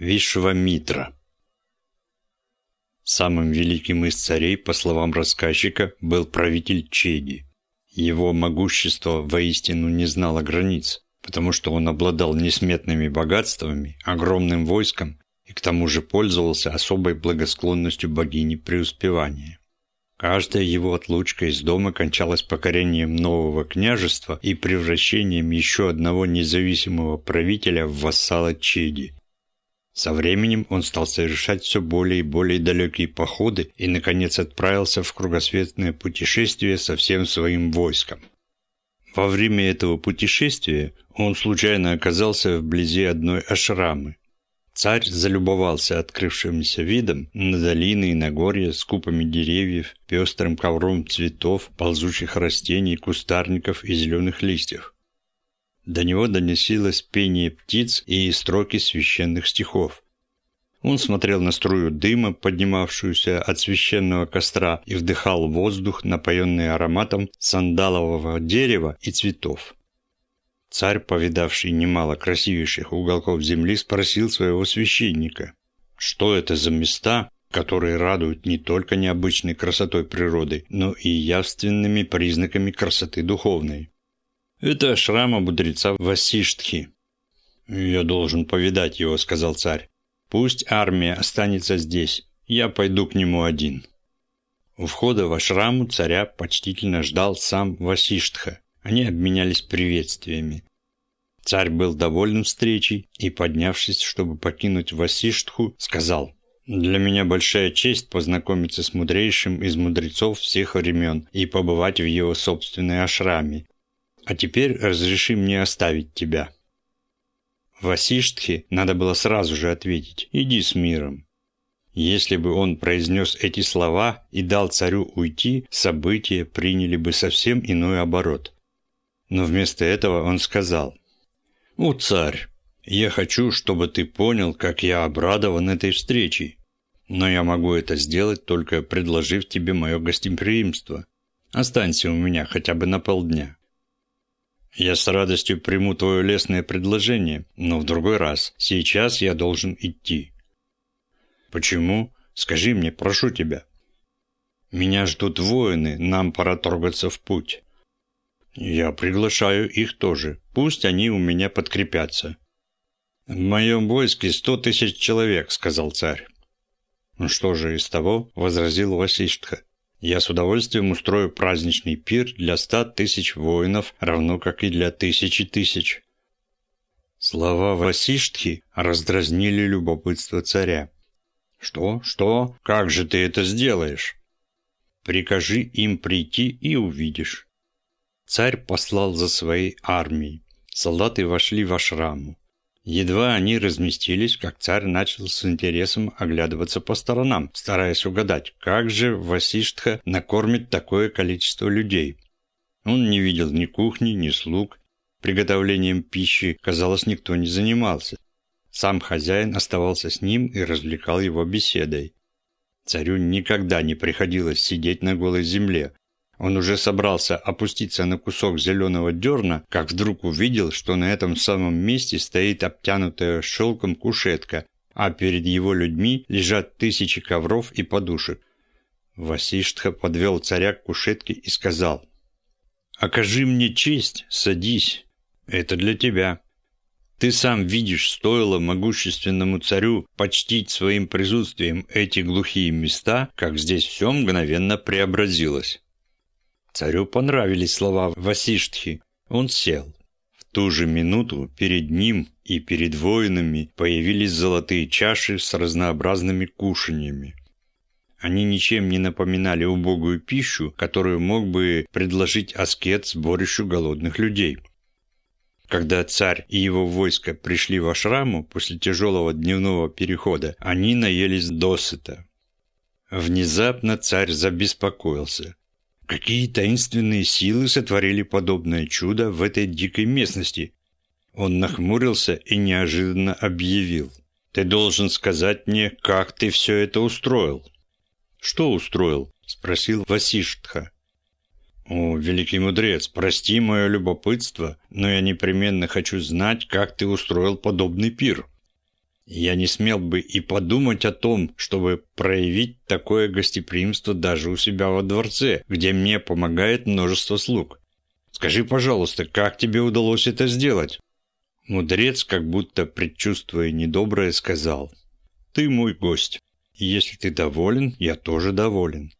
Вишвамитра. Самым великим из царей, по словам рассказчика, был правитель Чеди. Его могущество воистину не знало границ, потому что он обладал несметными богатствами, огромным войском и к тому же пользовался особой благосклонностью богини преуспевания. Каждая его отлучка из дома кончалась покорением нового княжества и превращением еще одного независимого правителя в вассала Чеди. Со временем он стал совершать все более и более далекие походы и, наконец, отправился в кругосветное путешествие со всем своим войском. Во время этого путешествия он случайно оказался вблизи одной ашрамы. Царь залюбовался открывшимся видом на долины и Нагорья с купами деревьев, пестрым ковром цветов, ползучих растений, кустарников и зеленых листьев. До него доносилось пение птиц и строки священных стихов. Он смотрел на струю дыма, поднимавшуюся от священного костра, и вдыхал воздух, напоенный ароматом сандалового дерева и цветов. Царь, повидавший немало красивейших уголков земли, спросил своего священника, что это за места, которые радуют не только необычной красотой природы, но и явственными признаками красоты духовной. Это шрама мудреца Васиштхи. «Я должен повидать его», — сказал царь. «Пусть армия останется здесь. Я пойду к нему один». У входа в ашраму царя почтительно ждал сам Васиштха. Они обменялись приветствиями. Царь был доволен встречей и, поднявшись, чтобы покинуть Васиштху, сказал «Для меня большая честь познакомиться с мудрейшим из мудрецов всех времен и побывать в его собственной ашраме, а теперь разреши мне оставить тебя». Васиштхе надо было сразу же ответить «Иди с миром». Если бы он произнес эти слова и дал царю уйти, события приняли бы совсем иной оборот. Но вместо этого он сказал «О, царь, я хочу, чтобы ты понял, как я обрадован этой встречей. Но я могу это сделать, только предложив тебе мое гостеприимство. Останься у меня хотя бы на полдня. Я с радостью приму твое лестное предложение, но в другой раз. Сейчас я должен идти. Почему? Скажи мне, прошу тебя. Меня ждут воины, нам пора торгаться в путь. Я приглашаю их тоже. Пусть они у меня подкрепятся. В моем войске сто тысяч человек, сказал царь. Ну что же из того, возразил Васиштха. Я с удовольствием устрою праздничный пир для ста тысяч воинов, равно как и для тысячи тысяч». Слова Васиштхи раздразнили любопытство царя. «Что? Что? Как же ты это сделаешь?» «Прикажи им прийти и увидишь». Царь послал за своей армией. Солдаты вошли в ашраму. Едва они разместились, как царь начал с интересом оглядываться по сторонам, стараясь угадать, как же Васиштха накормит такое количество людей. Он не видел ни кухни, ни слуг. Приготовлением пищи, казалось, никто не занимался. Сам хозяин оставался с ним и развлекал его беседой. Царю никогда не приходилось сидеть на голой земле, он уже собрался опуститься на кусок зеленого дерна, как вдруг увидел, что на этом самом месте стоит обтянутая шелком кушетка, а перед его людьми лежат тысячи ковров и подушек. Васиштха подвел царя к кушетке и сказал, «Окажи мне честь, садись, это для тебя». Ты сам видишь, стоило могущественному царю почтить своим присутствием эти глухие места, как здесь все мгновенно преобразилось. Царю понравились слова Васиштхи. Он сел. В ту же минуту перед ним и перед воинами появились золотые чаши с разнообразными кушаньями. Они ничем не напоминали убогую пищу, которую мог бы предложить аскет сборищу голодных людей. Когда царь и его войско пришли в Ашраму после тяжелого дневного перехода, они наелись досыта. Внезапно царь забеспокоился. Какие таинственные силы сотворили подобное чудо в этой дикой местности? Он нахмурился и неожиданно объявил. «Ты должен сказать мне, как ты все это устроил». «Что устроил?» – спросил Васиштха. «О, великий мудрец, прости мое любопытство, но я непременно хочу знать, как ты устроил подобный пир». Я не смел бы и подумать о том, чтобы проявить такое гостеприимство даже у себя во дворце, где мне помогает множество слуг. Скажи, пожалуйста, как тебе удалось это сделать?» Мудрец, как будто предчувствуя недоброе, сказал, «Ты мой гость. Если ты доволен, я тоже доволен.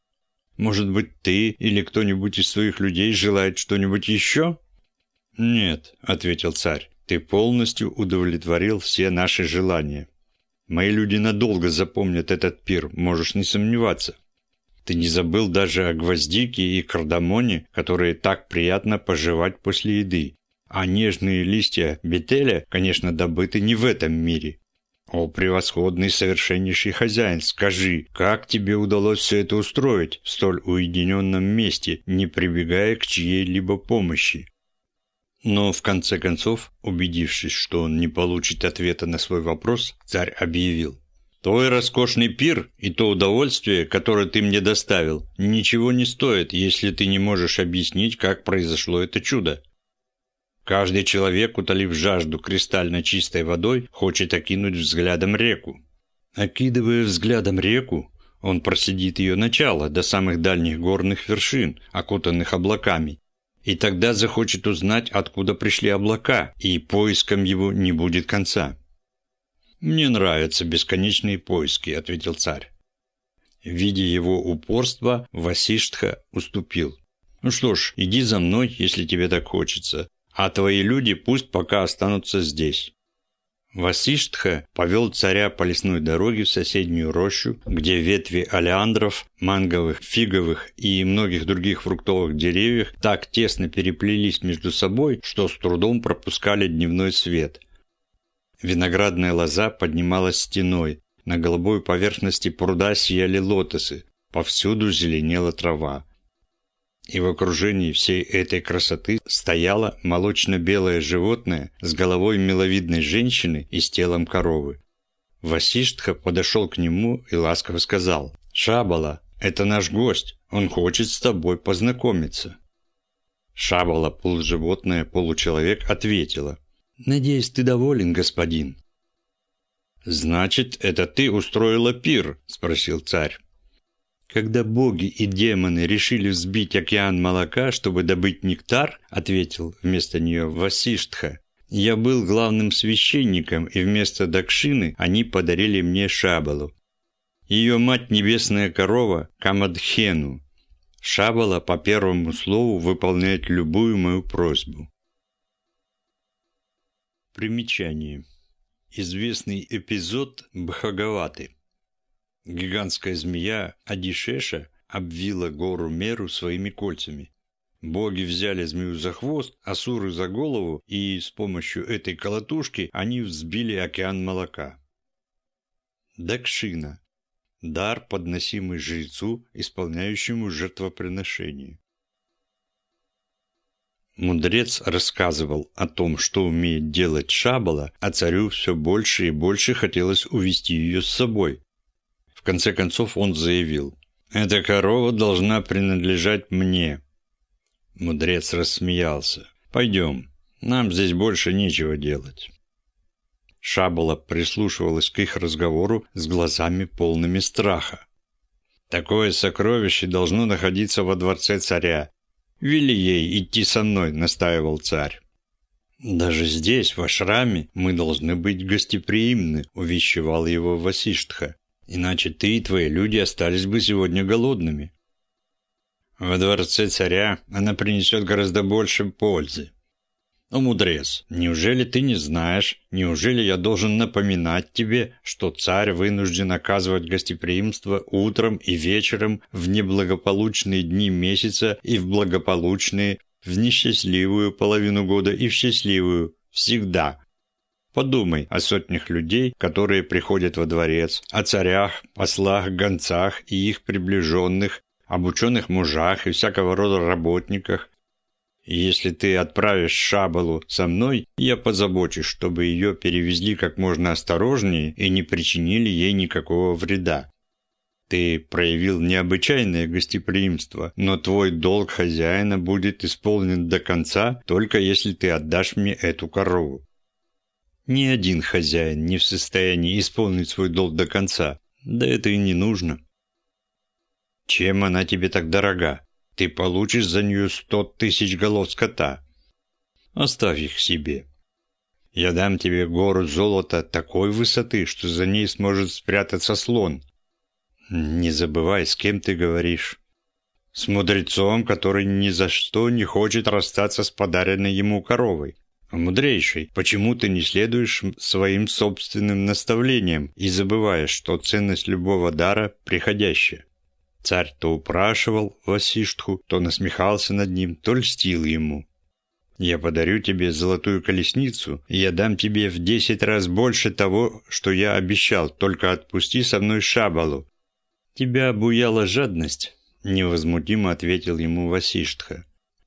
Может быть, ты или кто-нибудь из своих людей желает что-нибудь еще?» «Нет», — ответил царь, — «ты полностью удовлетворил все наши желания. Мои люди надолго запомнят этот пир, можешь не сомневаться. Ты не забыл даже о гвоздике и кардамоне, которые так приятно пожевать после еды. А нежные листья бетеля, конечно, добыты не в этом мире. О, превосходный совершеннейший хозяин, скажи, как тебе удалось все это устроить в столь уединенном месте, не прибегая к чьей-либо помощи? Но в конце концов, убедившись, что он не получит ответа на свой вопрос, царь объявил. Твой роскошный пир и то удовольствие, которое ты мне доставил, ничего не стоит, если ты не можешь объяснить, как произошло это чудо. Каждый человек, утолив жажду кристально чистой водой, хочет окинуть взглядом реку. Окидывая взглядом реку, он просидит ее начало до самых дальних горных вершин, окутанных облаками, и тогда захочет узнать, откуда пришли облака, и поиском его не будет конца. «Мне нравятся бесконечные поиски», — ответил царь. Видя его упорство, Васиштха уступил. «Ну что ж, иди за мной, если тебе так хочется, а твои люди пусть пока останутся здесь». Васиштха повел царя по лесной дороге в соседнюю рощу, где ветви олеандров, манговых, фиговых и многих других фруктовых деревьев так тесно переплелись между собой, что с трудом пропускали дневной свет. Виноградная лоза поднималась стеной, на голубой поверхности пруда сияли лотосы, повсюду зеленела трава. И в окружении всей этой красоты стояло молочно-белое животное с головой миловидной женщины и с телом коровы. Васиштха подошел к нему и ласково сказал, «Шабала, это наш гость, он хочет с тобой познакомиться». Шабала, полуживотное, получеловек, ответила, «Надеюсь, ты доволен, господин?» «Значит, это ты устроила пир?» – спросил царь. «Когда боги и демоны решили взбить океан молока, чтобы добыть нектар», – ответил вместо нее Васиштха, «я был главным священником, и вместо Дакшины они подарили мне Шабалу. Ее мать небесная корова – Камадхену. Шабала по первому слову выполняет любую мою просьбу. Примечание. Известный эпизод Бхагаваты. Гигантская змея Адишеша обвила гору Меру своими кольцами. Боги взяли змею за хвост, асуры за голову, и с помощью этой колотушки они взбили океан молока. Дакшина. Дар, подносимый жрецу, исполняющему жертвоприношение. Мудрец рассказывал о том, что умеет делать Шабала, а царю все больше и больше хотелось увести ее с собой. Конце концов он заявил, «Эта корова должна принадлежать мне». Мудрец рассмеялся, «Пойдем, нам здесь больше нечего делать». Шабала прислушивалась к их разговору с глазами полными страха. «Такое сокровище должно находиться во дворце царя, «Вели ей идти со мной», — настаивал царь. «Даже здесь, в ашраме, мы должны быть гостеприимны», — увещевал его Васиштха. «Иначе ты и твои люди остались бы сегодня голодными». «Во дворце царя она принесет гораздо больше пользы. «О, мудрец, неужели ты не знаешь, неужели я должен напоминать тебе, что царь вынужден оказывать гостеприимство утром и вечером в неблагополучные дни месяца и в благополучные, в несчастливую половину года и в счастливую, всегда?» Подумай о сотнях людей, которые приходят во дворец, о царях, послах, гонцах и их приближенных, об ученых мужах и всякого рода работниках, если ты отправишь Шабалу со мной, я позабочусь, чтобы ее перевезли как можно осторожнее и не причинили ей никакого вреда. Ты проявил необычайное гостеприимство, но твой долг хозяина будет исполнен до конца, только если ты отдашь мне эту корову. Ни один хозяин не в состоянии исполнить свой долг до конца. Да это и не нужно. Чем она тебе так дорога? Ты получишь за нее сто тысяч голов скота. Оставь их себе. Я дам тебе гору золота такой высоты, что за ней сможет спрятаться слон. Не забывай, с кем ты говоришь. С мудрецом, который ни за что не хочет расстаться с подаренной ему коровой. Мудрейший, почему ты не следуешь своим собственным наставлениям и забываешь, что ценность любого дара приходящая? Царь то упрашивал Васиштху, то насмехался над ним, то льстил ему. «Я подарю тебе золотую колесницу, и я дам тебе в десять раз больше того, что я обещал, только отпусти со мной Шабалу». «Тебя обуяла жадность», — невозмутимо ответил ему Васиштха.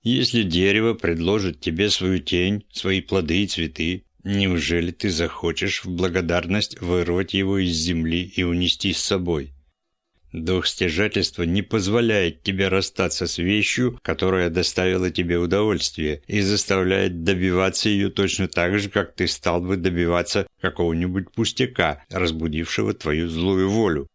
Если дерево предложит тебе свою тень, свои плоды и цветы, неужели ты захочешь в благодарность вырвать его из земли и унести с собой? Дух стяжательства не позволяет тебе расстаться с вещью, которая доставила тебе удовольствие, и заставляет добиваться ее точно так же, как ты стал бы добиваться какого-нибудь пустяка, разбудившего твою злую волю.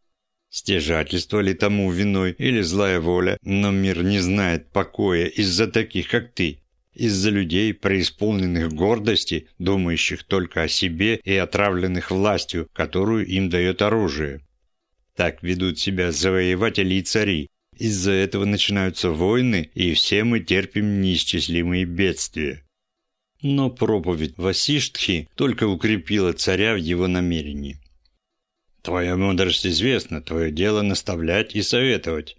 Стяжательство ли тому виной или злая воля, но мир не знает покоя из-за таких, как ты, из-за людей, преисполненных гордости, думающих только о себе и отравленных властью, которую им дает оружие. Так ведут себя завоеватели и цари. Из-за этого начинаются войны, и все мы терпим неисчислимые бедствия. Но проповедь Васиштхи только укрепила царя в его намерении. Твоя мудрость известна, твое дело наставлять и советовать.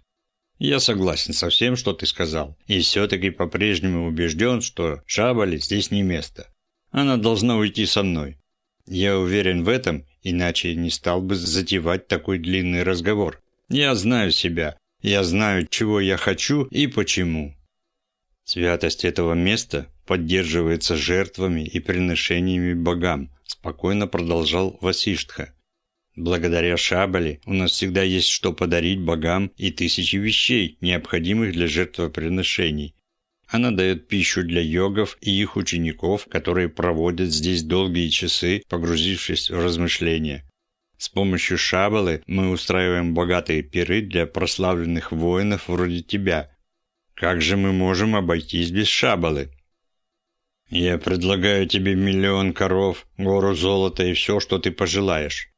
Я согласен со всем, что ты сказал, и все-таки по-прежнему убежден, что Шабали здесь не место. Она должна уйти со мной. Я уверен в этом, иначе не стал бы затевать такой длинный разговор. Я знаю себя, я знаю, чего я хочу и почему. Святость этого места поддерживается жертвами и приношениями богам, спокойно продолжал Васиштха. Благодаря Шабали у нас всегда есть что подарить богам и тысячи вещей, необходимых для жертвоприношений. Она дает пищу для йогов и их учеников, которые проводят здесь долгие часы, погрузившись в размышления. С помощью Шабалы мы устраиваем богатые пиры для прославленных воинов вроде тебя. Как же мы можем обойтись без Шабалы? Я предлагаю тебе миллион коров, гору золота и все, что ты пожелаешь.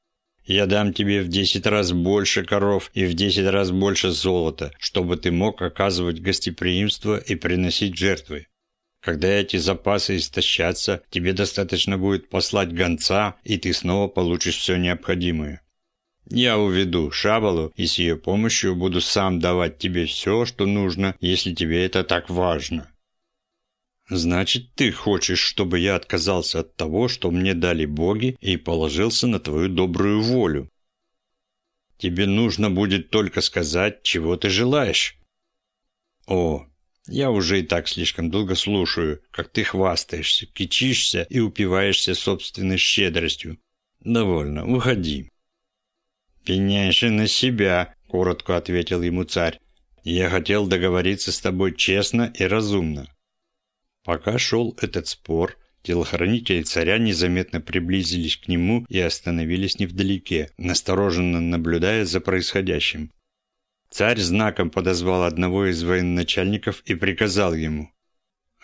Я дам тебе в десять раз больше коров и в десять раз больше золота, чтобы ты мог оказывать гостеприимство и приносить жертвы. Когда эти запасы истощатся, тебе достаточно будет послать гонца, и ты снова получишь все необходимое. Я уведу Шабалу и с ее помощью буду сам давать тебе все, что нужно, если тебе это так важно. Значит, ты хочешь, чтобы я отказался от того, что мне дали боги, и положился на твою добрую волю? Тебе нужно будет только сказать, чего ты желаешь. О, я уже и так слишком долго слушаю, как ты хвастаешься, кичишься и упиваешься собственной щедростью. Довольно, уходи. Пеняешь на себя, коротко ответил ему царь. Я хотел договориться с тобой честно и разумно. Пока шел этот спор, телохранители царя незаметно приблизились к нему и остановились невдалеке, настороженно наблюдая за происходящим. Царь знаком подозвал одного из военачальников и приказал ему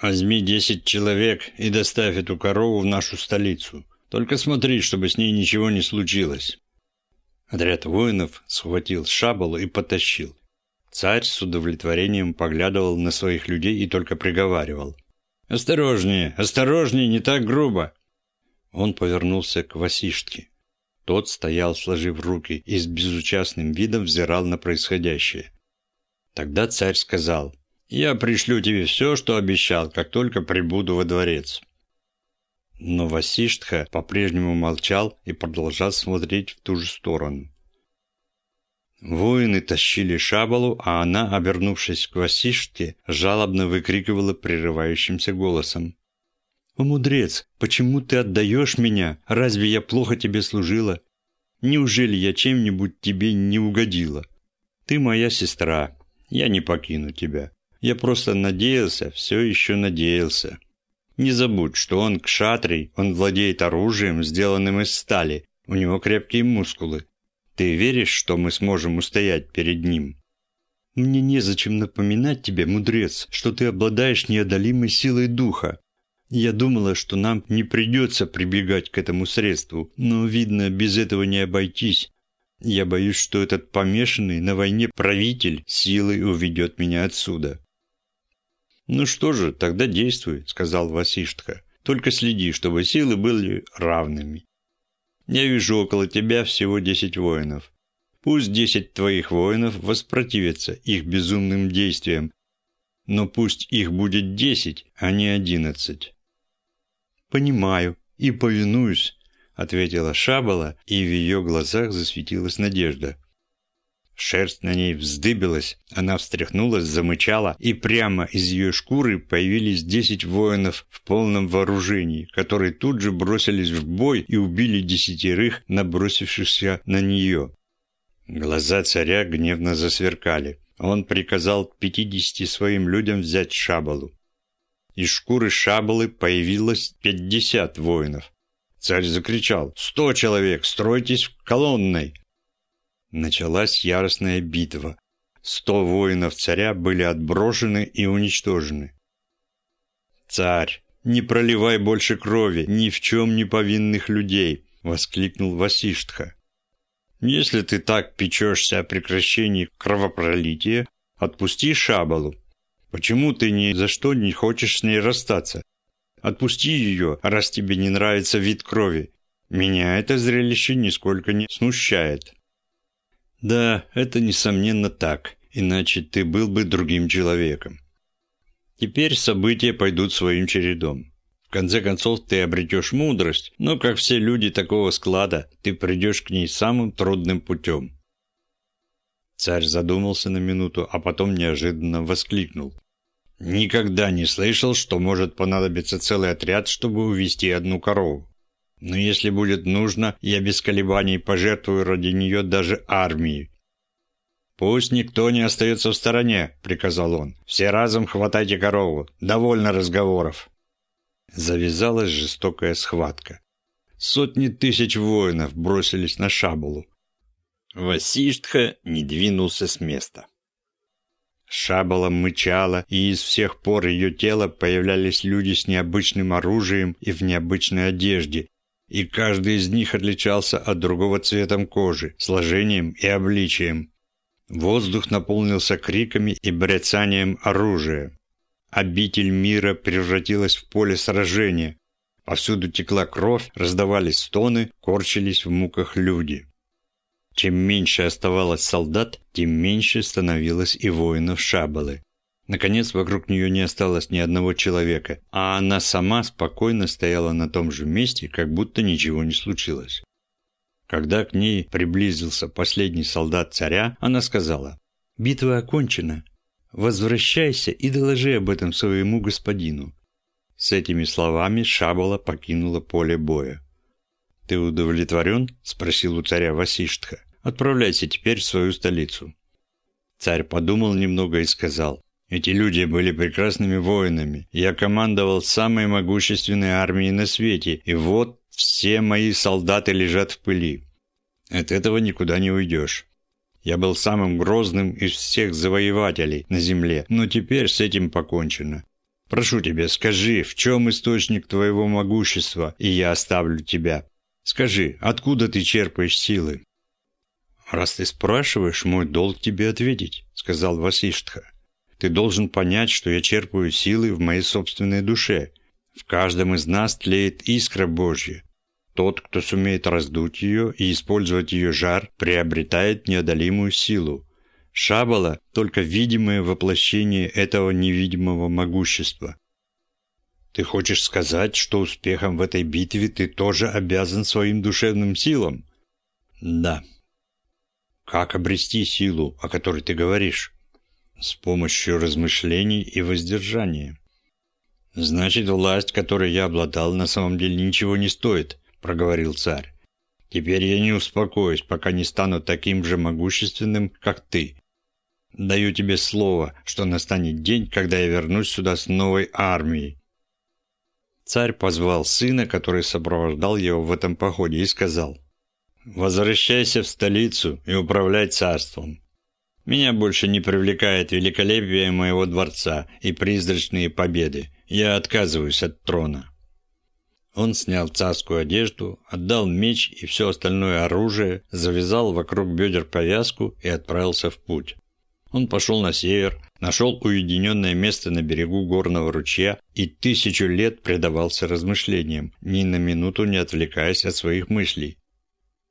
«Возьми десять человек и доставь эту корову в нашу столицу. Только смотри, чтобы с ней ничего не случилось». Отряд воинов схватил шабалу и потащил. Царь с удовлетворением поглядывал на своих людей и только приговаривал «Осторожнее, осторожнее, не так грубо!» Он повернулся к Васиштке. Тот стоял, сложив руки, и с безучастным видом взирал на происходящее. Тогда царь сказал, «Я пришлю тебе все, что обещал, как только прибуду во дворец». Но Васиштха по-прежнему молчал и продолжал смотреть в ту же сторону. Воины тащили шабалу, а она, обернувшись к Васишке, жалобно выкрикивала прерывающимся голосом. «О, мудрец, почему ты отдаешь меня? Разве я плохо тебе служила? Неужели я чем-нибудь тебе не угодила? Ты моя сестра, я не покину тебя. Я просто надеялся, все еще надеялся. Не забудь, что он кшатрий, он владеет оружием, сделанным из стали, у него крепкие мускулы. Ты веришь, что мы сможем устоять перед ним?» «Мне незачем напоминать тебе, мудрец, что ты обладаешь неодолимой силой духа. Я думала, что нам не придется прибегать к этому средству, но, видно, без этого не обойтись. Я боюсь, что этот помешанный на войне правитель силой уведет меня отсюда». «Ну что же, тогда действуй», — сказал Васиштха. «Только следи, чтобы силы были равными. Я вижу около тебя всего десять воинов. Пусть десять твоих воинов воспротивятся их безумным действиям, но пусть их будет десять, а не одиннадцать. «Понимаю и повинуюсь», — ответила Шабала, и в ее глазах засветилась надежда. Шерсть на ней вздыбилась, она встряхнулась, замычала, и прямо из ее шкуры появились десять воинов в полном вооружении, которые тут же бросились в бой и убили десятерых, набросившихся на нее. Глаза царя гневно засверкали. Он приказал пятидесяти своим людям взять Шабалу. Из шкуры шабалы появилось пятьдесят воинов. Царь закричал «Сто человек! Стройтесь в колонной!» Началась яростная битва. Сто воинов царя были отброшены и уничтожены. «Царь, не проливай больше крови ни в чем не повинных людей!» — воскликнул Васиштха. «Если ты так печешься о прекращении кровопролития, отпусти Шабалу, Почему ты ни за что не хочешь с ней расстаться? Отпусти ее, раз тебе не нравится вид крови. Меня это зрелище нисколько не смущает. Да, это несомненно так, иначе ты был бы другим человеком. Теперь события пойдут своим чередом. В конце концов, ты обретешь мудрость, но, как все люди такого склада, ты придешь к ней самым трудным путем. Царь задумался на минуту, а потом неожиданно воскликнул. Никогда не слышал, что может понадобиться целый отряд, чтобы увести одну корову. Но если будет нужно, я без колебаний пожертвую ради нее даже армией. «Пусть никто не остается в стороне», — приказал он. «Все разом хватайте корову. Довольно разговоров». Завязалась жестокая схватка. Сотни тысяч воинов бросились на Шабулу. Васиштха не двинулся с места. Шабала мычала, и из всех пор ее тела появлялись люди с необычным оружием и в необычной одежде, и каждый из них отличался от другого цветом кожи, сложением и обличием. Воздух наполнился криками и бряцанием оружия. Обитель мира превратилась в поле сражения. Повсюду текла кровь, раздавались стоны, корчились в муках люди. Чем меньше оставалось солдат, тем меньше становилось и воинов Шабалы. Наконец, вокруг нее не осталось ни одного человека, а она сама спокойно стояла на том же месте, как будто ничего не случилось. Когда к ней приблизился последний солдат царя, она сказала, «Битва окончена. Возвращайся и доложи об этом своему господину». С этими словами Шабала покинула поле боя. «Ты удовлетворен?» – спросил у царя Васиштха. «Отправляйся теперь в свою столицу». Царь подумал немного и сказал, «Эти люди были прекрасными воинами. Я командовал самой могущественной армией на свете, и вот все мои солдаты лежат в пыли. От этого никуда не уйдешь. Я был самым грозным из всех завоевателей на земле, но теперь с этим покончено. Прошу тебя, скажи, в чем источник твоего могущества, и я оставлю тебя. Скажи, откуда ты черпаешь силы?» «Раз ты спрашиваешь, мой долг тебе ответить», — сказал Васиштха. «Ты должен понять, что я черпаю силы в моей собственной душе. В каждом из нас тлеет искра Божья. Тот, кто сумеет раздуть ее и использовать ее жар, приобретает неодолимую силу. Шабала – только видимое воплощение этого невидимого могущества. Ты хочешь сказать, что успехом в этой битве ты тоже обязан своим душевным силам? Да. Как обрести силу, о которой ты говоришь? С помощью размышлений и воздержания. Значит, власть, которой я обладал, на самом деле ничего не стоит, проговорил царь. Теперь я не успокоюсь, пока не стану таким же могущественным, как ты. Даю тебе слово, что настанет день, когда я вернусь сюда с новой армией, Царь позвал сына, который сопровождал его в этом походе, и сказал, «Возвращайся в столицу и управляй царством. Меня больше не привлекает великолепие моего дворца и призрачные победы. Я отказываюсь от трона». Он снял царскую одежду, отдал меч и все остальное оружие, завязал вокруг бедер повязку и отправился в путь. Он пошел на север, нашел уединенное место на берегу горного ручья и тысячу лет предавался размышлениям, ни на минуту не отвлекаясь от своих мыслей.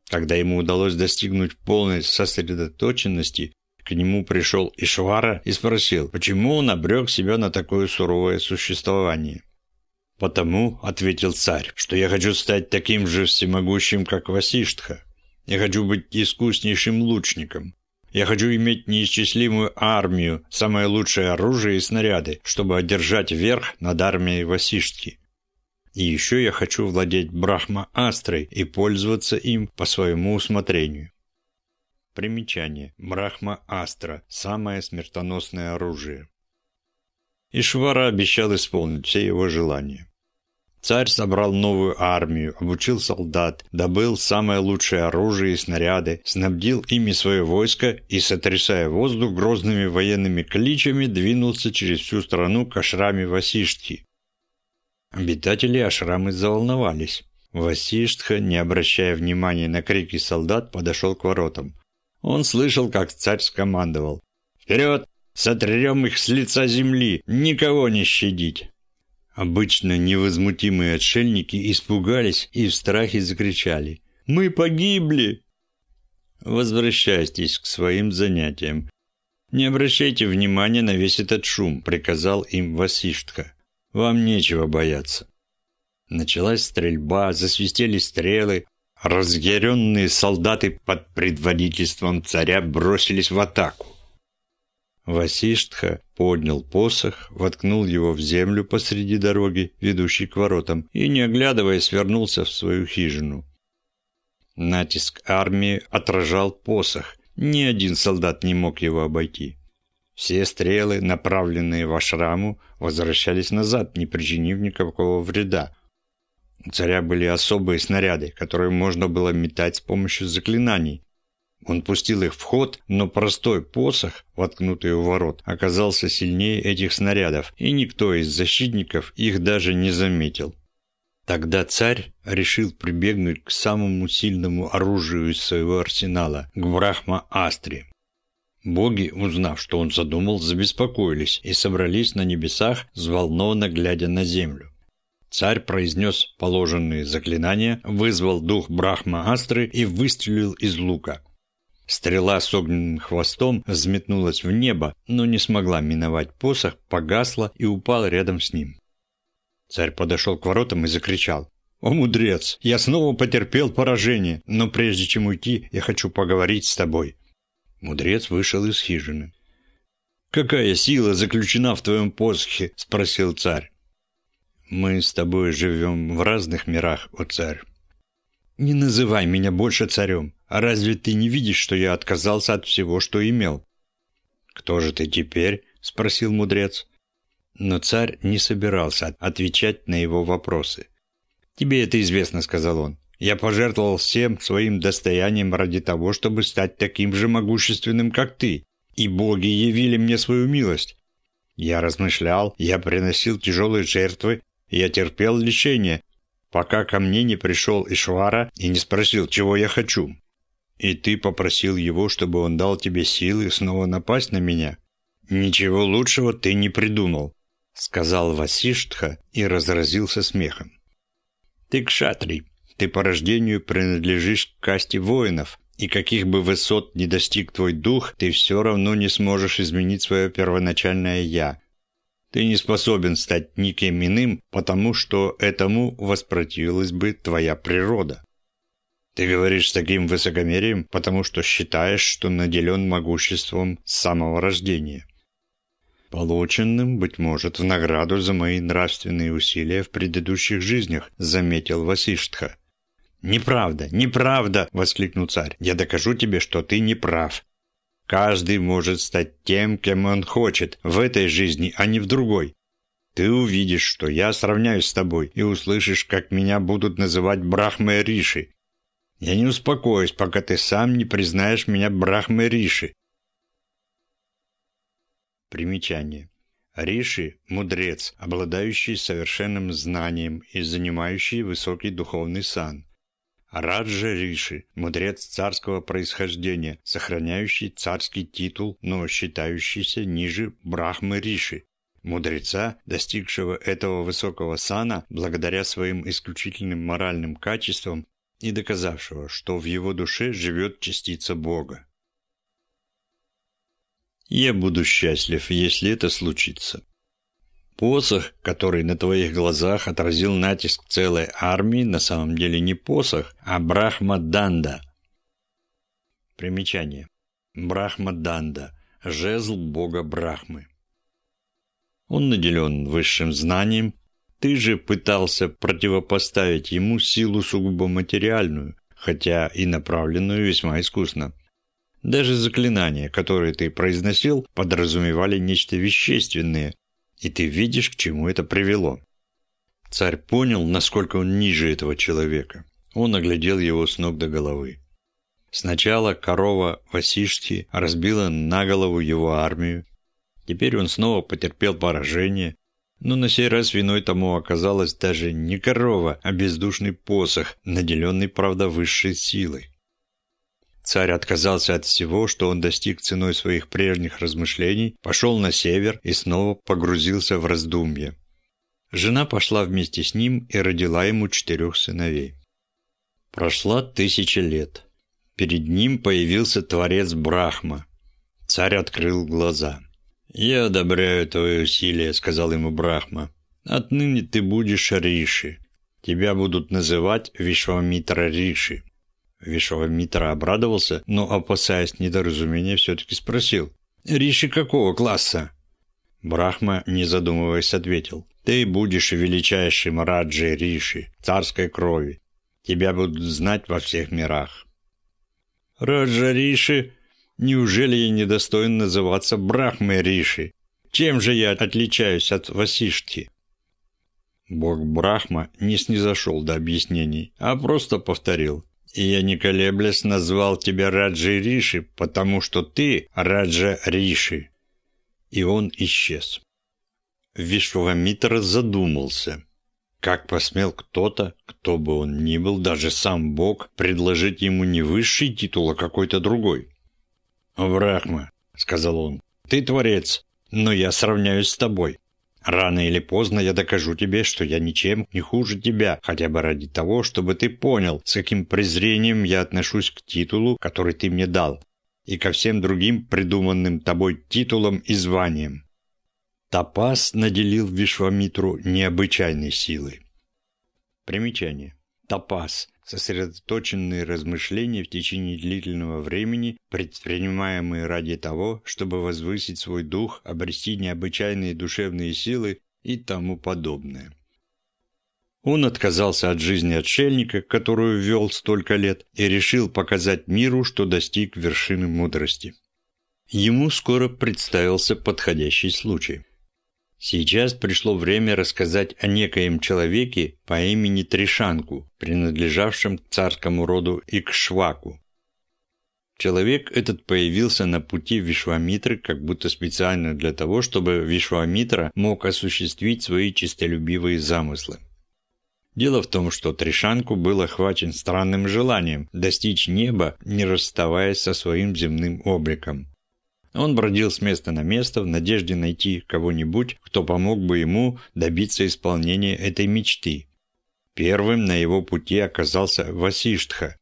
Когда ему удалось достигнуть полной сосредоточенности, к нему пришел Ишвара и спросил, почему он обрек себя на такое суровое существование. «Потому», — ответил царь, — «что я хочу стать таким же всемогущим, как Васиштха. Я хочу быть искуснейшим лучником. Я хочу иметь неисчислимую армию, самое лучшее оружие и снаряды, чтобы одержать верх над армией Васиштхи. И еще я хочу владеть Брахма-астрой и пользоваться им по своему усмотрению. Примечание. Брахма-астра – самое смертоносное оружие. Ишвара обещал исполнить все его желания. Царь собрал новую армию, обучил солдат, добыл самое лучшее оружие и снаряды, снабдил ими свое войско и, сотрясая воздух грозными военными кличами, двинулся через всю страну к ашраме Васиштхи. Обитатели ашрамы заволновались. Васиштха, не обращая внимания на крики солдат, подошел к воротам. Он слышал, как царь скомандовал. «Вперед! Сотрем их с лица земли! Никого не щадить!» Обычно невозмутимые отшельники испугались и в страхе закричали «Мы погибли!» «Возвращайтесь к своим занятиям. Не обращайте внимания на весь этот шум», — приказал им Васиштха. «Вам нечего бояться». Началась стрельба, засвистели стрелы. Разъяренные солдаты под предводительством царя бросились в атаку. Васиштха поднял посох, воткнул его в землю посреди дороги, ведущей к воротам, и, не оглядываясь, вернулся в свою хижину. Натиск армии отражал посох, ни один солдат не мог его обойти. Все стрелы, направленные в ашраму, возвращались назад, не причинив никакого вреда. У царя были особые снаряды, которые можно было метать с помощью заклинаний, он пустил их в ход, но простой посох, воткнутый у ворот, оказался сильнее этих снарядов, и никто из защитников их даже не заметил. Тогда царь решил прибегнуть к самому сильному оружию из своего арсенала, к Брахма-Астре. Боги, узнав, что он задумал, забеспокоились и собрались на небесах, взволнованно глядя на землю. Царь произнес положенные заклинания, вызвал дух Брахма-Астры и выстрелил из лука – Стрела с огненным хвостом взметнулась в небо, но не смогла миновать посох, погасла и упала рядом с ним. Царь подошел к воротам и закричал. «О, мудрец, я снова потерпел поражение, но прежде чем уйти, я хочу поговорить с тобой». Мудрец вышел из хижины. «Какая сила заключена в твоем посохе?» – спросил царь. «Мы с тобой живем в разных мирах, о царь. Не называй меня больше царем. А разве ты не видишь, что я отказался от всего, что имел?» «Кто же ты теперь?» – спросил мудрец. Но царь не собирался отвечать на его вопросы. «Тебе это известно», – сказал он. «Я пожертвовал всем своим достоянием ради того, чтобы стать таким же могущественным, как ты, и боги явили мне свою милость. Я размышлял, я приносил тяжелые жертвы, я терпел лишения, пока ко мне не пришел Ишвара и не спросил, чего я хочу. И ты попросил его, чтобы он дал тебе силы снова напасть на меня? Ничего лучшего ты не придумал, сказал Васиштха и разразился смехом. Ты кшатри, ты по рождению принадлежишь к касте воинов, и каких бы высот ни достиг твой дух, ты все равно не сможешь изменить свое первоначальное «я». Ты не способен стать никем иным, потому что этому воспротивилась бы твоя природа. Ты говоришь с таким высокомерием, потому что считаешь, что наделен могуществом с самого рождения. Полученным, быть может, в награду за мои нравственные усилия в предыдущих жизнях, заметил Васиштха. «Неправда, неправда!» – воскликнул царь. «Я докажу тебе, что ты не прав. Каждый может стать тем, кем он хочет, в этой жизни, а не в другой. Ты увидишь, что я сравняюсь с тобой, и услышишь, как меня будут называть Брахмой Риши. Я не успокоюсь, пока ты сам не признаешь меня Брахмой Риши. Примечание. Риши – мудрец, обладающий совершенным знанием и занимающий высокий духовный сан. Раджа Риши – мудрец царского происхождения, сохраняющий царский титул, но считающийся ниже Брахмы Риши, мудреца, достигшего этого высокого сана благодаря своим исключительным моральным качествам и доказавшего, что в его душе живет частица Бога. Я буду счастлив, если это случится. Посох, который на твоих глазах отразил натиск целой армии, на самом деле не посох, а Брахмаданда. Примечание. Брахмаданда – жезл бога Брахмы. Он наделен высшим знанием, ты же пытался противопоставить ему силу сугубо материальную, хотя и направленную весьма искусно. Даже заклинания, которые ты произносил, подразумевали нечто вещественное, и ты видишь, к чему это привело. Царь понял, насколько он ниже этого человека. Он оглядел его с ног до головы. Сначала корова Васишти разбила на голову его армию. Теперь он снова потерпел поражение. Но на сей раз виной тому оказалась даже не корова, а бездушный посох, наделенный, правда, высшей силой. Царь отказался от всего, что он достиг ценой своих прежних размышлений, пошел на север и снова погрузился в раздумье. Жена пошла вместе с ним и родила ему четырех сыновей. Прошла тысяча лет. Перед ним появился Творец Брахма. Царь открыл глаза. «Я одобряю твои усилия», — сказал ему Брахма. «Отныне ты будешь Риши. Тебя будут называть Вишвамитра Риши. Вишвамитра обрадовался, но, опасаясь недоразумения, все-таки спросил. «Риши какого класса?» Брахма, не задумываясь, ответил. «Ты будешь величайшим Раджи Риши, царской крови. Тебя будут знать во всех мирах». «Раджа Риши? Неужели я недостоин называться Брахмой Риши? Чем же я отличаюсь от Васишти?» Бог Брахма не снизошел до объяснений, а просто повторил. И я не колеблясь назвал тебя Раджи Риши, потому что ты Раджа Риши. И он исчез. Вишвамитра задумался. Как посмел кто-то, кто бы он ни был, даже сам Бог, предложить ему не высший титул, а какой-то другой? «Брахма», — сказал он, — «ты творец, но я сравняюсь с тобой. Рано или поздно я докажу тебе, что я ничем не хуже тебя, хотя бы ради того, чтобы ты понял, с каким презрением я отношусь к титулу, который ты мне дал, и ко всем другим придуманным тобой титулам и званиям. Тапас наделил Вишвамитру необычайной силой. Примечание. Тапас сосредоточенные размышления в течение длительного времени, предпринимаемые ради того, чтобы возвысить свой дух, обрести необычайные душевные силы и тому подобное. Он отказался от жизни отшельника, которую вел столько лет, и решил показать миру, что достиг вершины мудрости. Ему скоро представился подходящий случай. Сейчас пришло время рассказать о некоем человеке по имени Тришанку, принадлежавшем к царскому роду Икшваку. Человек этот появился на пути Вишвамитры как будто специально для того, чтобы Вишвамитра мог осуществить свои честолюбивые замыслы. Дело в том, что Тришанку был охвачен странным желанием достичь неба, не расставаясь со своим земным обликом. Он бродил с места на место в надежде найти кого-нибудь, кто помог бы ему добиться исполнения этой мечты. Первым на его пути оказался Васиштха.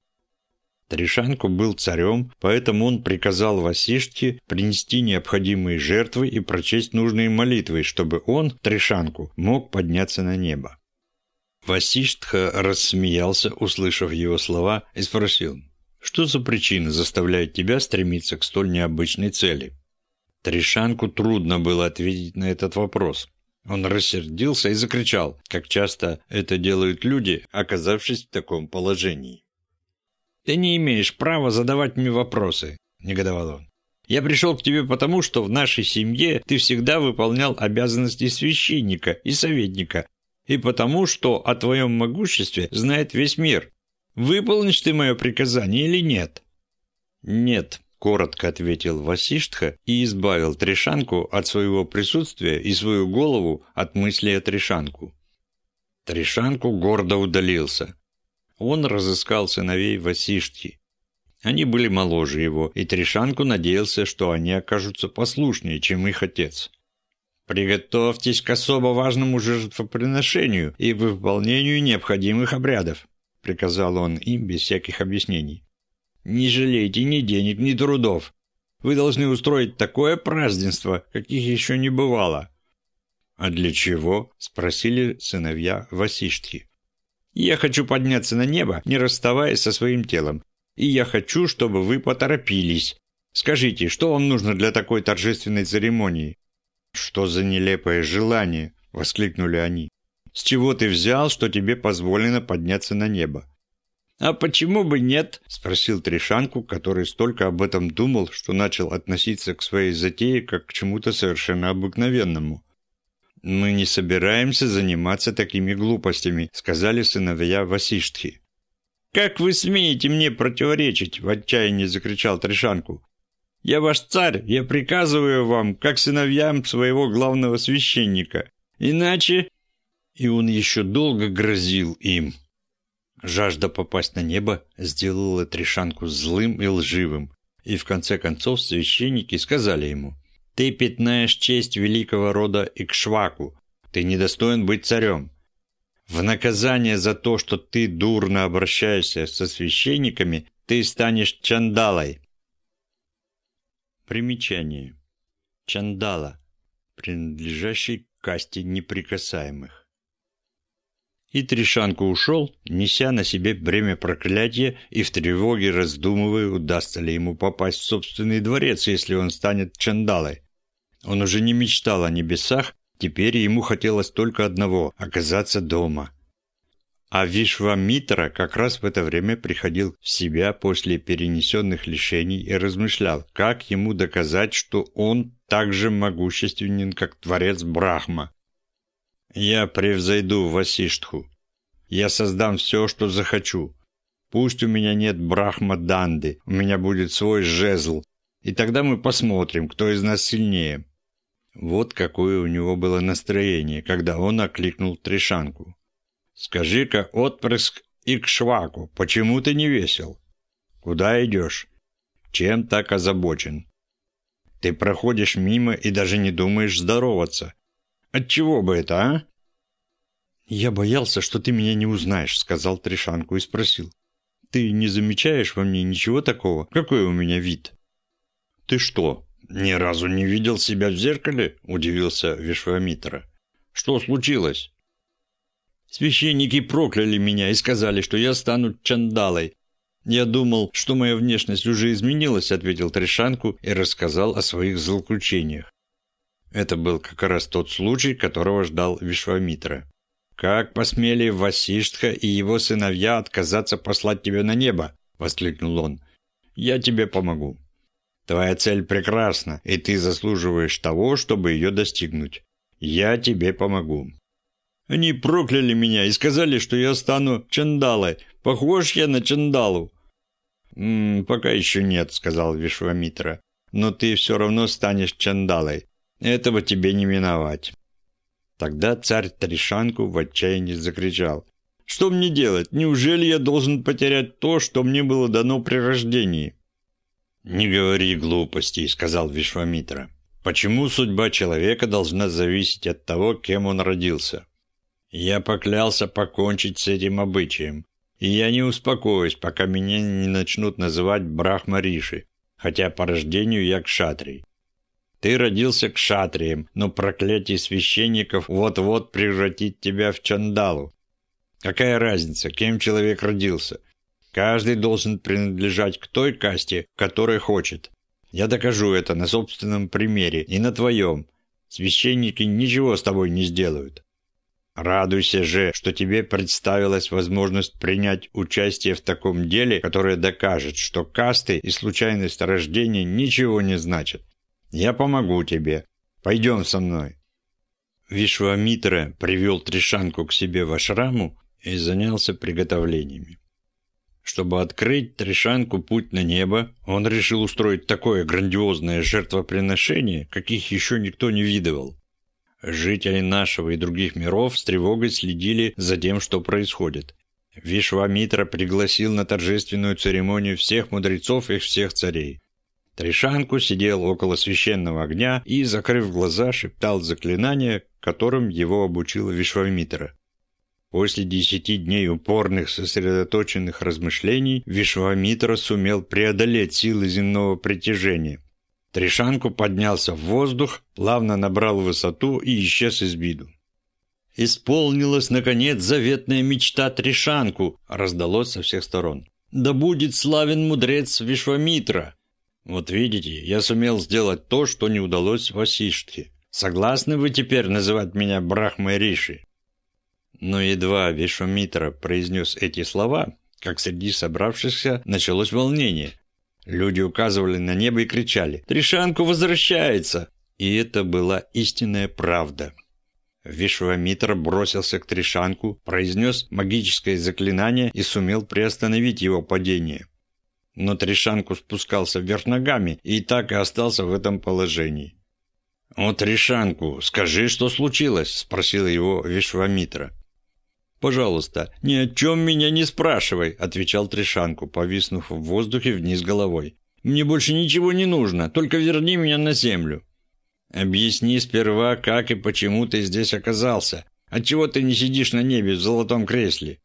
Тришанку был царем, поэтому он приказал Васиштхе принести необходимые жертвы и прочесть нужные молитвы, чтобы он, Тришанку, мог подняться на небо. Васиштха рассмеялся, услышав его слова, и спросил, что за причина заставляет тебя стремиться к столь необычной цели? Тришанку трудно было ответить на этот вопрос. Он рассердился и закричал, как часто это делают люди, оказавшись в таком положении. «Ты не имеешь права задавать мне вопросы», – негодовал он. Я пришел к тебе потому, что в нашей семье ты всегда выполнял обязанности священника и советника, и потому, что о твоем могуществе знает весь мир. Выполнишь ты мое приказание или нет?» «Нет», – коротко ответил Васиштха и избавил Трешанку от своего присутствия и свою голову от мысли о Трешанку. Трешанку гордо удалился. Он разыскал сыновей Васиштхи. Они были моложе его, и Тришанку надеялся, что они окажутся послушнее, чем их отец. «Приготовьтесь к особо важному жертвоприношению и выполнению необходимых обрядов», приказал он им без всяких объяснений. «Не жалейте ни денег, ни трудов. Вы должны устроить такое празднество, каких еще не бывало». «А для чего?» – спросили сыновья Васиштхи. «Я хочу подняться на небо, не расставаясь со своим телом и я хочу, чтобы вы поторопились. Скажите, что вам нужно для такой торжественной церемонии?» «Что за нелепое желание?» – воскликнули они. «С чего ты взял, что тебе позволено подняться на небо?» «А почему бы нет?» – спросил Тришанку, который столько об этом думал, что начал относиться к своей затее как к чему-то совершенно обыкновенному. «Мы не собираемся заниматься такими глупостями», – сказали сыновья Васиштхи. «Как вы смеете мне противоречить?» – в отчаянии закричал Трешанку. «Я ваш царь, я приказываю вам, как сыновьям своего главного священника. Иначе...» И он еще долго грозил им. Жажда попасть на небо сделала Трешанку злым и лживым. И в конце концов священники сказали ему, «Ты пятнаешь честь великого рода Икшваку, ты недостоин быть царем. В наказание за то, что ты дурно обращаешься со священниками, ты станешь чандалой. Примечание. Чандала, принадлежащий касте неприкасаемых. И Тришанку ушел, неся на себе бремя проклятия и в тревоге раздумывая, удастся ли ему попасть в собственный дворец, если он станет чандалой. Он уже не мечтал о небесах, Теперь ему хотелось только одного – оказаться дома. А Вишвамитра как раз в это время приходил в себя после перенесенных лишений и размышлял, как ему доказать, что он так же могущественен, как Творец Брахма. «Я превзойду Васиштху. Я создам все, что захочу. Пусть у меня нет Брахма-данды, у меня будет свой жезл, и тогда мы посмотрим, кто из нас сильнее. Вот какое у него было настроение, когда он окликнул Тришанку. «Скажи-ка, отпрыск Икшваку, почему ты не весел? Куда идешь? Чем так озабочен? Ты проходишь мимо и даже не думаешь здороваться. Отчего бы это, а?» «Я боялся, что ты меня не узнаешь», — сказал Тришанку и спросил. «Ты не замечаешь во мне ничего такого? Какой у меня вид?» «Ты что, «Ни разу не видел себя в зеркале?» – удивился Вишвамитра. «Что случилось?» «Священники прокляли меня и сказали, что я стану чандалой. Я думал, что моя внешность уже изменилась», – ответил Тришанку и рассказал о своих злоключениях. Это был как раз тот случай, которого ждал Вишвамитра. «Как посмели Васиштха и его сыновья отказаться послать тебя на небо?» – воскликнул он. «Я тебе помогу». Твоя цель прекрасна, и ты заслуживаешь того, чтобы ее достигнуть. Я тебе помогу». Они прокляли меня и сказали, что я стану чандалой. Похож я на чандалу. «М -м, «Пока еще нет», — сказал Вишвамитра. «Но ты все равно станешь чандалой. Этого тебе не миновать». Тогда царь Тришанку в отчаянии закричал. «Что мне делать? Неужели я должен потерять то, что мне было дано при рождении?» «Не говори глупостей», — сказал Вишвамитра. «Почему судьба человека должна зависеть от того, кем он родился? Я поклялся покончить с этим обычаем, и я не успокоюсь, пока меня не начнут называть Брахмариши, хотя по рождению я кшатрий. Ты родился кшатрием, но проклятие священников вот-вот превратит тебя в чандалу. Какая разница, кем человек родился? Каждый должен принадлежать к той касте, которой хочет. Я докажу это на собственном примере и на твоем. Священники ничего с тобой не сделают. Радуйся же, что тебе представилась возможность принять участие в таком деле, которое докажет, что касты и случайность рождения ничего не значат. Я помогу тебе. Пойдем со мной». Вишвамитра привел Тришанку к себе в ашраму и занялся приготовлениями. Чтобы открыть Тришанку путь на небо, он решил устроить такое грандиозное жертвоприношение, каких еще никто не видывал. Жители нашего и других миров с тревогой следили за тем, что происходит. Вишвамитра пригласил на торжественную церемонию всех мудрецов и всех царей. Тришанку сидел около священного огня и, закрыв глаза, шептал заклинания, которым его обучила Вишвамитра. После десяти дней упорных сосредоточенных размышлений Вишвамитра сумел преодолеть силы земного притяжения. Тришанку поднялся в воздух, плавно набрал высоту и исчез из виду. «Исполнилась, наконец, заветная мечта Тришанку!» раздалось со всех сторон. «Да будет славен мудрец Вишвамитра!» «Вот видите, я сумел сделать то, что не удалось Васиштхе. Согласны вы теперь называть меня Брахмой Риши?» Но едва Вишвамитра произнес эти слова, как среди собравшихся началось волнение. Люди указывали на небо и кричали «Тришанку возвращается!» И это была истинная правда. Вишвамитра бросился к Тришанку, произнес магическое заклинание и сумел приостановить его падение. Но Тришанку спускался вверх ногами и так и остался в этом положении. «О, Тришанку, скажи, что случилось?» – спросил его Вишвамитра. «Пожалуйста, ни о чем меня не спрашивай», – отвечал Тришанку, повиснув в воздухе вниз головой. «Мне больше ничего не нужно, только верни меня на землю». «Объясни сперва, как и почему ты здесь оказался. Отчего ты не сидишь на небе в золотом кресле?»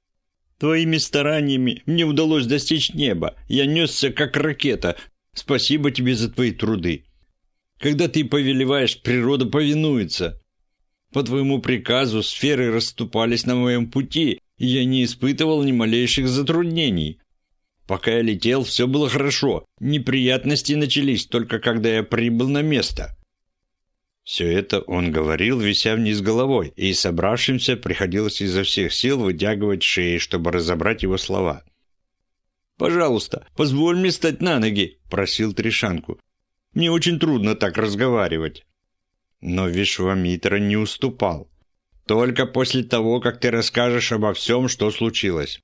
«Твоими стараниями мне удалось достичь неба. Я несся, как ракета. Спасибо тебе за твои труды. Когда ты повелеваешь, природа повинуется. По твоему приказу сферы расступались на моем пути, и я не испытывал ни малейших затруднений. Пока я летел, все было хорошо. Неприятности начались только когда я прибыл на место. Все это он говорил, вися вниз головой, и собравшимся приходилось изо всех сил вытягивать шеи, чтобы разобрать его слова. «Пожалуйста, позволь мне стать на ноги», – просил Тришанку. «Мне очень трудно так разговаривать». Но Вишвамитра не уступал. Только после того, как ты расскажешь обо всем, что случилось.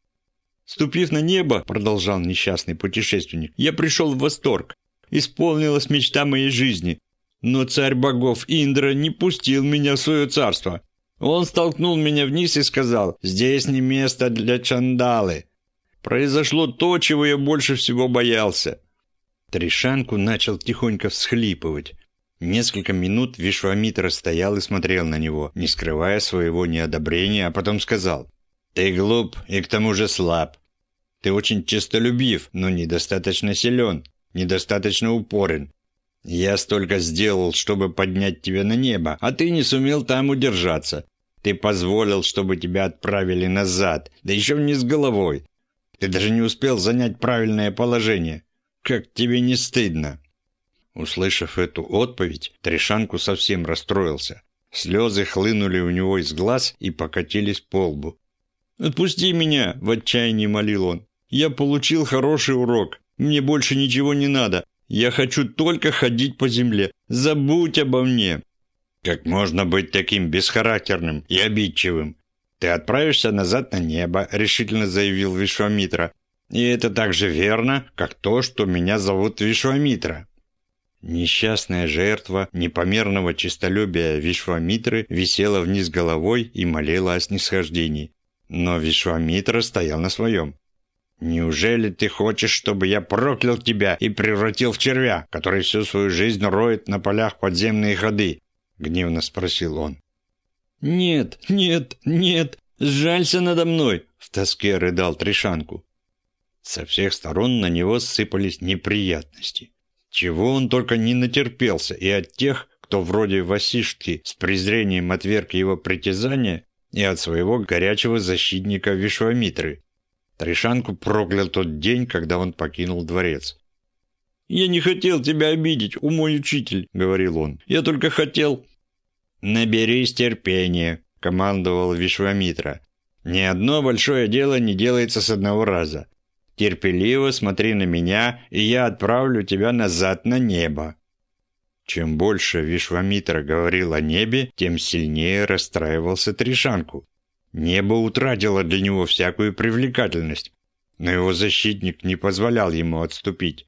«Ступив на небо», — продолжал несчастный путешественник, — «я пришел в восторг. Исполнилась мечта моей жизни. Но царь богов Индра не пустил меня в свое царство. Он столкнул меня вниз и сказал, «Здесь не место для чандалы». Произошло то, чего я больше всего боялся. Тришанку начал тихонько всхлипывать. Несколько минут Вишвамитра стоял и смотрел на него, не скрывая своего неодобрения, а потом сказал, «Ты глуп и к тому же слаб. Ты очень честолюбив, но недостаточно силен, недостаточно упорен. Я столько сделал, чтобы поднять тебя на небо, а ты не сумел там удержаться. Ты позволил, чтобы тебя отправили назад, да еще вниз головой. Ты даже не успел занять правильное положение. Как тебе не стыдно?» Услышав эту отповедь, Трешанку совсем расстроился. Слезы хлынули у него из глаз и покатились по лбу. «Отпусти меня!» – в отчаянии молил он. «Я получил хороший урок. Мне больше ничего не надо. Я хочу только ходить по земле. Забудь обо мне!» «Как можно быть таким бесхарактерным и обидчивым? Ты отправишься назад на небо», – решительно заявил Вишвамитра. «И это так же верно, как то, что меня зовут Вишвамитра». Несчастная жертва непомерного честолюбия Вишвамитры висела вниз головой и молила о снисхождении. Но Вишвамитра стоял на своем. «Неужели ты хочешь, чтобы я проклял тебя и превратил в червя, который всю свою жизнь роет на полях подземные ходы?» — гневно спросил он. «Нет, нет, нет, сжалься надо мной!» — в тоске рыдал Тришанку. Со всех сторон на него сыпались неприятности. Чего он только не натерпелся и от тех, кто вроде Васишки с презрением отверг его притязания, и от своего горячего защитника Вишвамитры. Тришанку проклял тот день, когда он покинул дворец. «Я не хотел тебя обидеть, у мой учитель», — говорил он. «Я только хотел...» «Наберись терпения. – командовал Вишвамитра. «Ни одно большое дело не делается с одного раза. Терпеливо смотри на меня, и я отправлю тебя назад на небо». Чем больше Вишвамитра говорил о небе, тем сильнее расстраивался Тришанку. Небо утратило для него всякую привлекательность, но его защитник не позволял ему отступить.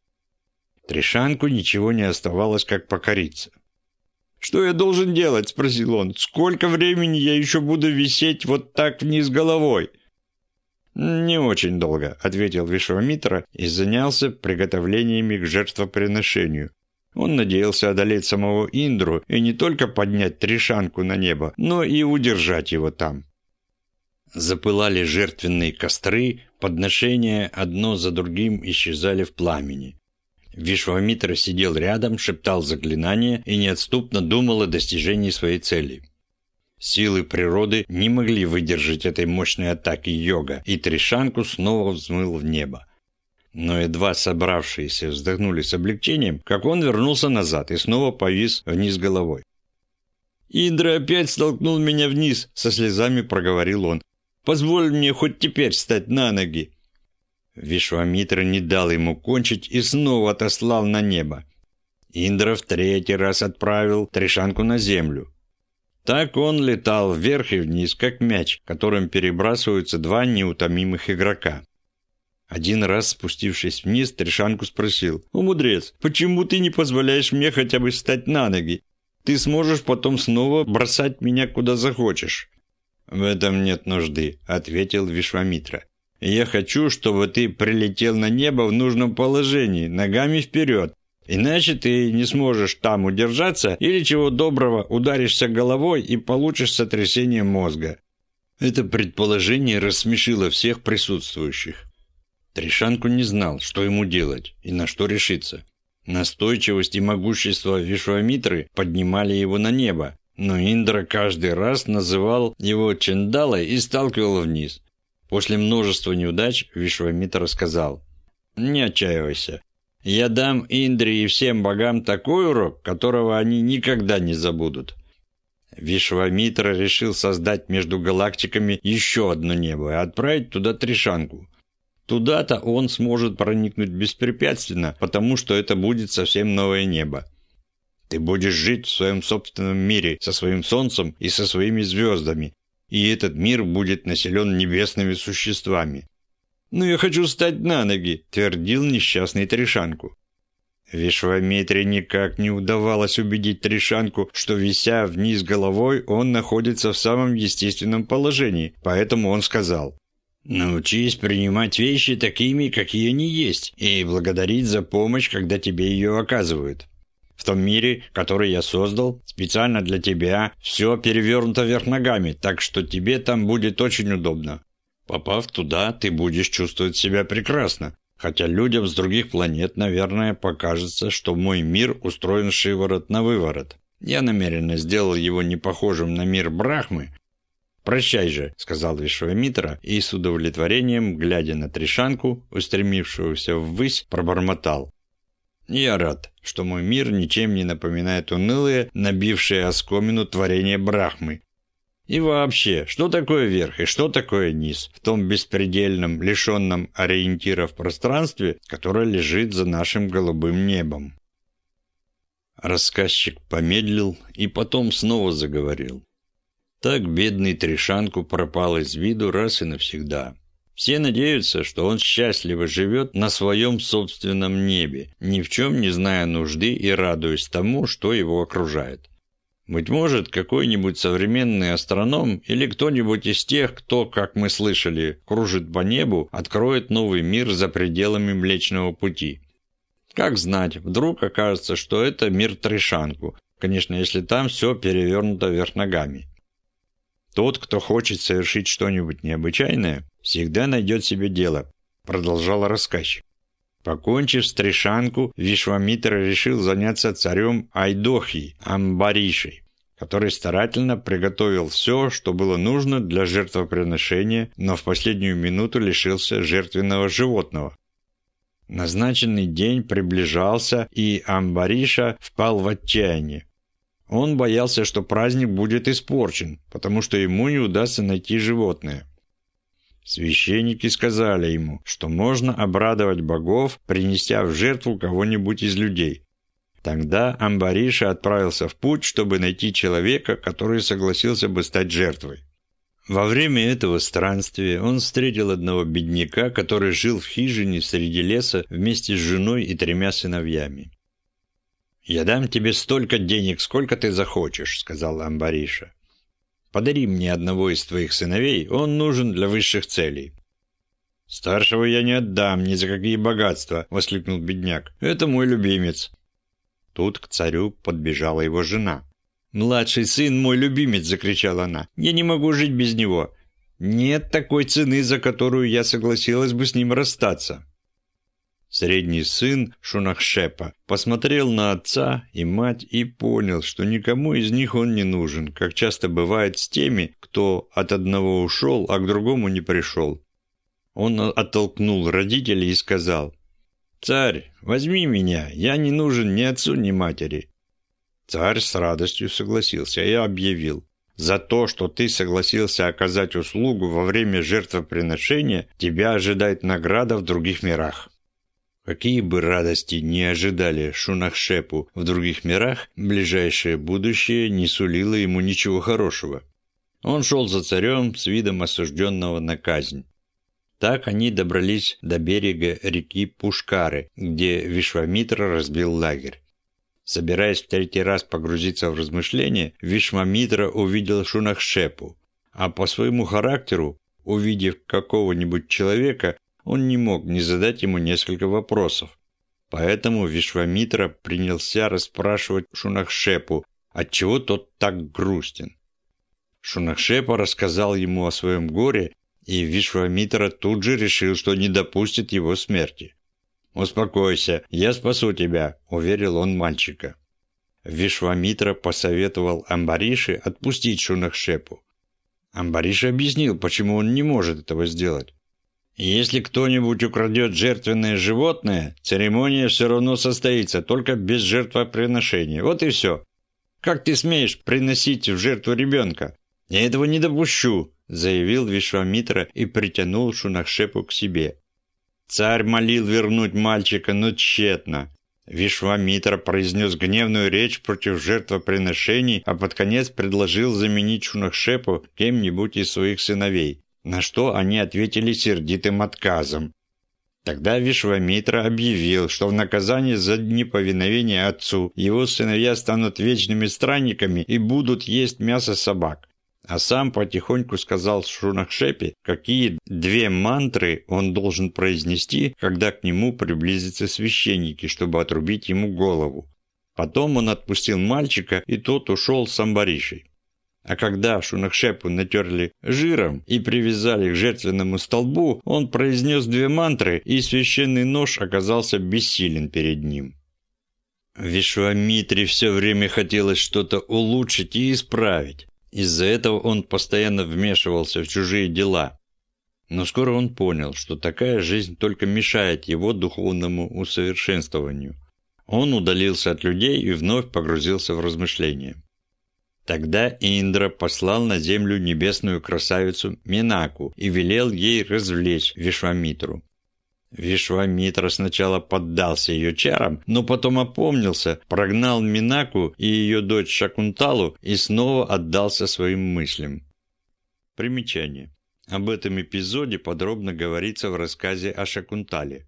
Тришанку ничего не оставалось, как покориться. «Что я должен делать?» – спросил он. «Сколько времени я еще буду висеть вот так вниз головой?» «Не очень долго», – ответил Вишвамитра и занялся приготовлениями к жертвоприношению. Он надеялся одолеть самого Индру и не только поднять Тришанку на небо, но и удержать его там. Запылали жертвенные костры, подношения одно за другим исчезали в пламени. Вишвамитра сидел рядом, шептал заклинания и неотступно думал о достижении своей цели. Силы природы не могли выдержать этой мощной атаки йога, и Тришанку снова взмыл в небо. Но едва собравшиеся вздохнули с облегчением, как он вернулся назад и снова повис вниз головой. «Индра опять столкнул меня вниз», — со слезами проговорил он. «Позволь мне хоть теперь встать на ноги». Вишвамитра не дал ему кончить и снова отослал на небо. Индра в третий раз отправил Тришанку на землю. Так он летал вверх и вниз, как мяч, которым перебрасываются два неутомимых игрока. Один раз спустившись вниз, Тришанку спросил. «О, мудрец, почему ты не позволяешь мне хотя бы встать на ноги? Ты сможешь потом снова бросать меня куда захочешь». «В этом нет нужды», — ответил Вишвамитра. «Я хочу, чтобы ты прилетел на небо в нужном положении, ногами вперед. Иначе ты не сможешь там удержаться или, чего доброго, ударишься головой и получишь сотрясение мозга». Это предположение рассмешило всех присутствующих. Тришанку не знал, что ему делать и на что решиться. Настойчивость и могущество Вишвамитры поднимали его на небо, но Индра каждый раз называл его Чендалой и сталкивал вниз. После множества неудач Вишвамитра сказал, «Не отчаивайся. Я дам Индре и всем богам такой урок, которого они никогда не забудут». Вишвамитра решил создать между галактиками еще одно небо и отправить туда Тришанку. Туда-то он сможет проникнуть беспрепятственно, потому что это будет совсем новое небо. Ты будешь жить в своем собственном мире, со своим солнцем и со своими звездами, и этот мир будет населен небесными существами. «Ну, я хочу встать на ноги», – твердил несчастный Тришанку. Вишваметре никак не удавалось убедить Тришанку, что, вися вниз головой, он находится в самом естественном положении, поэтому он сказал Научись принимать вещи такими, какие они есть, и благодарить за помощь, когда тебе ее оказывают. В том мире, который я создал, специально для тебя, все перевернуто вверх ногами, так что тебе там будет очень удобно. Попав туда, ты будешь чувствовать себя прекрасно. Хотя людям с других планет, наверное, покажется, что мой мир устроен шиворот на выворот. Я намеренно сделал его не похожим на мир Брахмы, «Прощай же», — сказал Вишвамитра, и с удовлетворением, глядя на Тришанку, устремившегося ввысь, пробормотал. «Я рад, что мой мир ничем не напоминает унылые, набившие оскомину творения Брахмы. И вообще, что такое верх и что такое низ в том беспредельном, лишенном ориентиров пространстве, которое лежит за нашим голубым небом?» Рассказчик помедлил и потом снова заговорил. Так бедный Тришанку пропал из виду раз и навсегда. Все надеются, что он счастливо живет на своем собственном небе, ни в чем не зная нужды и радуясь тому, что его окружает. Быть может, какой-нибудь современный астроном или кто-нибудь из тех, кто, как мы слышали, кружит по небу, откроет новый мир за пределами Млечного Пути. Как знать, вдруг окажется, что это мир Тришанку, конечно, если там все перевернуто вверх ногами. Тот, кто хочет совершить что-нибудь необычайное, всегда найдет себе дело, продолжал рассказчик. Покончив с Тришанку, Вишвамитра решил заняться царем Айдохи, Амбаришей, который старательно приготовил все, что было нужно для жертвоприношения, но в последнюю минуту лишился жертвенного животного. Назначенный день приближался, и Амбариша впал в отчаяние. Он боялся, что праздник будет испорчен, потому что ему не удастся найти животное. Священники сказали ему, что можно обрадовать богов, принеся в жертву кого-нибудь из людей. Тогда Амбариша отправился в путь, чтобы найти человека, который согласился бы стать жертвой. Во время этого странствия он встретил одного бедняка, который жил в хижине среди леса вместе с женой и тремя сыновьями. «Я дам тебе столько денег, сколько ты захочешь», — сказал Амбариша. Подари мне одного из твоих сыновей, он нужен для высших целей». «Старшего я не отдам ни за какие богатства», — воскликнул бедняк. «Это мой любимец». Тут к царю подбежала его жена. «Младший сын мой любимец!» — закричала она. «Я не могу жить без него. Нет такой цены, за которую я согласилась бы с ним расстаться». Средний сын Шунахшепа посмотрел на отца и мать и понял, что никому из них он не нужен, как часто бывает с теми, кто от одного ушел, а к другому не пришел. Он оттолкнул родителей и сказал, «Царь, возьми меня, я не нужен ни отцу, ни матери». Царь с радостью согласился и объявил, «За то, что ты согласился оказать услугу во время жертвоприношения, тебя ожидает награда в других мирах». Какие бы радости не ожидали Шунахшепу в других мирах, ближайшее будущее не сулило ему ничего хорошего. Он шел за царем с видом осужденного на казнь. Так они добрались до берега реки Пушкары, где Вишвамитра разбил лагерь. Собираясь в третий раз погрузиться в размышления, Вишвамитра увидел Шунахшепу, а по своему характеру, увидев какого-нибудь человека, он не мог не задать ему несколько вопросов. Поэтому Вишвамитра принялся расспрашивать Шунахшепу, отчего тот так грустен. Шунахшепа рассказал ему о своем горе, и Вишвамитра тут же решил, что не допустит его смерти. «Успокойся, я спасу тебя», – уверил он мальчика. Вишвамитра посоветовал Амбариши отпустить Шунахшепу. Амбариши объяснил, почему он не может этого сделать. Если кто-нибудь украдет жертвенное животное, церемония все равно состоится, только без жертвоприношения. Вот и все. Как ты смеешь приносить в жертву ребенка? Я этого не допущу, заявил Вишвамитра и притянул Шунахшепу к себе. Царь молил вернуть мальчика, но тщетно. Вишвамитра произнес гневную речь против жертвоприношений, а под конец предложил заменить Шунахшепу кем-нибудь из своих сыновей на что они ответили сердитым отказом. Тогда Вишвамитра объявил, что в наказание за неповиновение отцу его сыновья станут вечными странниками и будут есть мясо собак. А сам потихоньку сказал Шунахшепе, какие две мантры он должен произнести, когда к нему приблизятся священники, чтобы отрубить ему голову. Потом он отпустил мальчика, и тот ушел с Амбаришей. А когда Шунахшепу натерли жиром и привязали к жертвенному столбу, он произнес две мантры, и священный нож оказался бессилен перед ним. Вишвамитре все время хотелось что-то улучшить и исправить. Из-за этого он постоянно вмешивался в чужие дела. Но скоро он понял, что такая жизнь только мешает его духовному усовершенствованию. Он удалился от людей и вновь погрузился в размышления. Тогда Индра послал на землю небесную красавицу Минаку и велел ей развлечь Вишвамитру. Вишвамитра сначала поддался ее чарам, но потом опомнился, прогнал Минаку и ее дочь Шакунталу и снова отдался своим мыслям. Примечание. Об этом эпизоде подробно говорится в рассказе о Шакунтале.